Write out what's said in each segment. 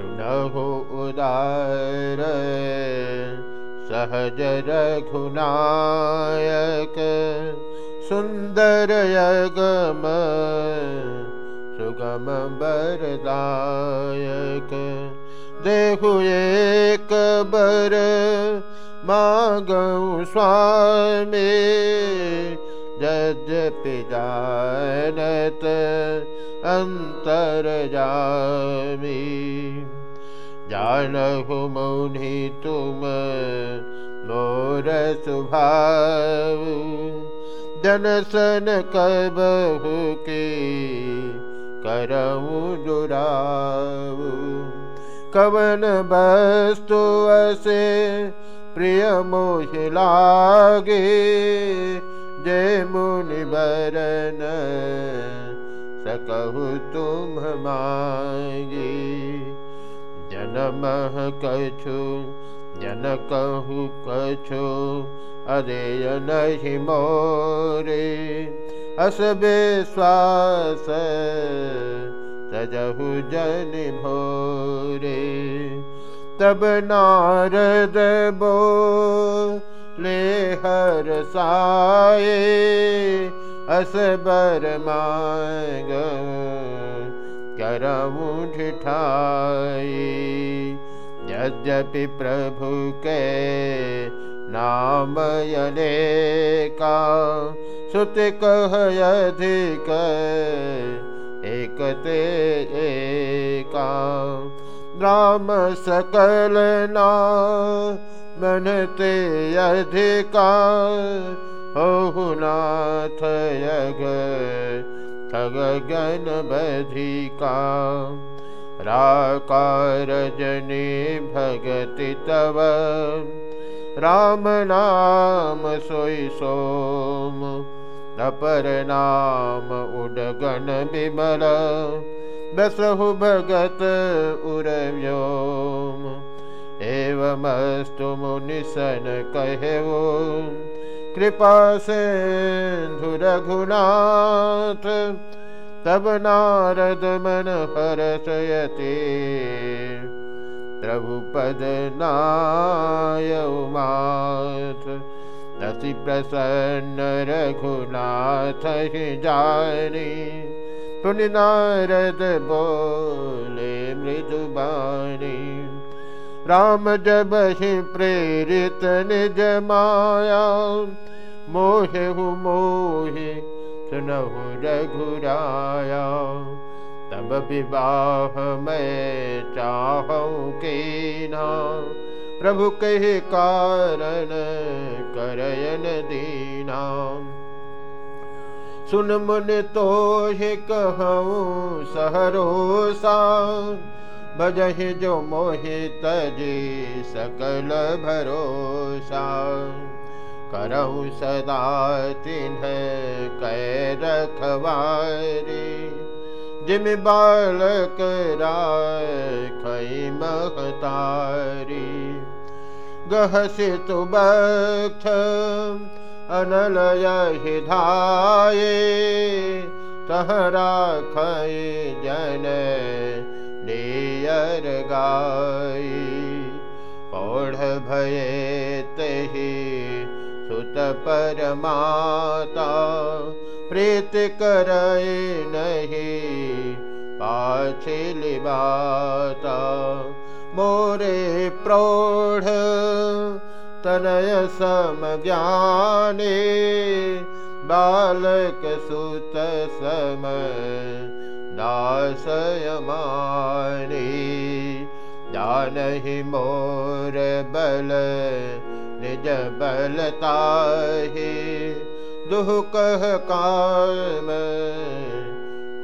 सुनहु उदार सहज रघुनायक सुन्दर यगम सुगम बरदायक देहु एक बर मागौ स्वामी यद्यपि जानत अन्तर जामि। जानहु मौनि तुम मोर स्वभाव। जनसन कबहु के करऊ दुराऊ कवन वस्तु से प्रिय मोह लागे। जय मुनि बरन सकहु तुम मांगे। जनम कछु जन कहु कछु अरे नहीं मोरे। असबे श्वास सजहु जन भोरे तब नारद बो हर साए असबर मांग करऊँ ढिठाई यद्यपि प्रभु के नाम का सुत कह अधिक एकते एका। राम सकल ना मनते अधिका नाथ यग ठग गन बधिका। राकार जने भगति तव राम नाम सोई सोम अपर नाम उडगण विमल बसहु भगत उर्व्योम एवमस्तु मुनिसन कहो कृपा से रघुनाथ, तब नारद मन हरसयते। प्रभुपद नाय माथ दसि प्रसन्न रघुनाथ ही जानी। पुण्य नारद बोले मृदुबानी राम जब ही प्रेरित निज माया। मोहे हु मोहे रघुराया। तब विवाह मैं चाहूँ के ना प्रभु कहे कारण करयन दीना। सुन मुन तो कहूँ सहरोसा बजहि जो मोहित जी सकल भरोसा। करहु सदा तिन्ह कै रखवारी। जिम बालक राखई महतारी। गहसि तु बक्ष अनलय धाये। तह राखई जन गाई। पौढ़ तही सुत परमाता। प्रीत पाछिल बाता मोरे प्रौढ़ तनय सम ज्ञाने बालक सुत सम दासयमाने जानहि मोर बल निज बलताहि दुह कह काम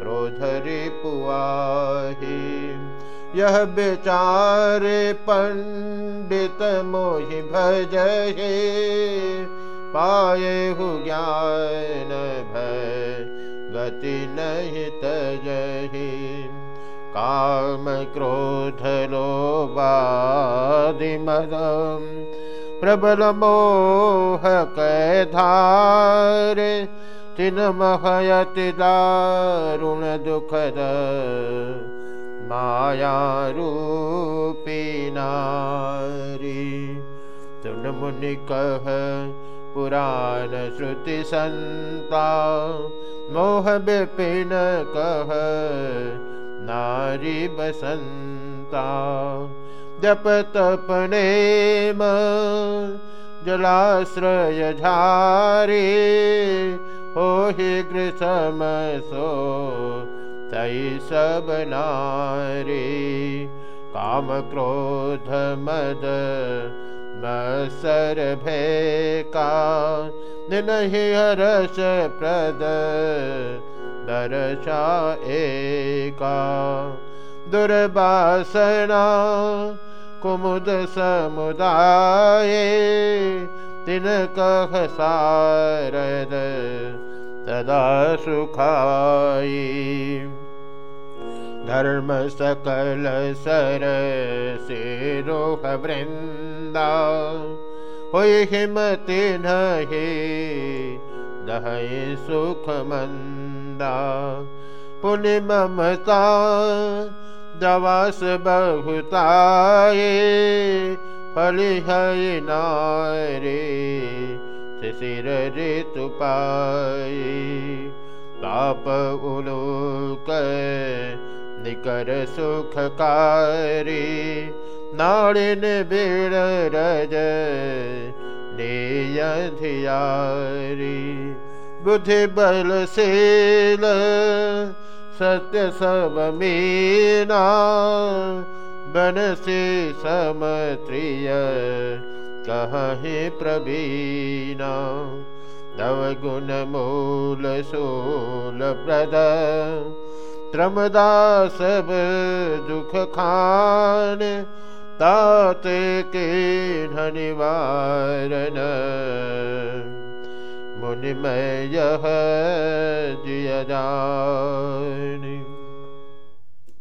क्रोधरि पुआहि। यह बेचारे पंडित मोहि भजहे। पाए हु ज्ञान भय गति नहीं तजहि महयति दारुण दुखद मायारूपिनारी। तुन मुनि कह पुराण श्रुति संता मोह विपिन कह नारी बसंता जप तपने जलाश्रय झारे हो हि गृसम सो तै सब नारे, काम क्रोध मद, मसर भेका, निनहि हरस प्रद, दर्शा एका। दुर्वासना कुमुद समुदाय तिन कह सारद तदा सुखाई धर्म सकल सर से रोह वृंदा हो हिमति नहे दह सुख पुण्य ममता दवास बहुताए फलि है नारे शिशिर ऋतु पाए पाप उलोक निकर सुखकारी नाड़िन बीड़ रज धियारी बुद्धि बलशील सत्य सब मीना बन से समत्रिय कहे प्रवीणा। तव गुण मूल सोल प्रद त्रमदा सब दुख खान, तात के निवारण। मुनिमय जिय जानी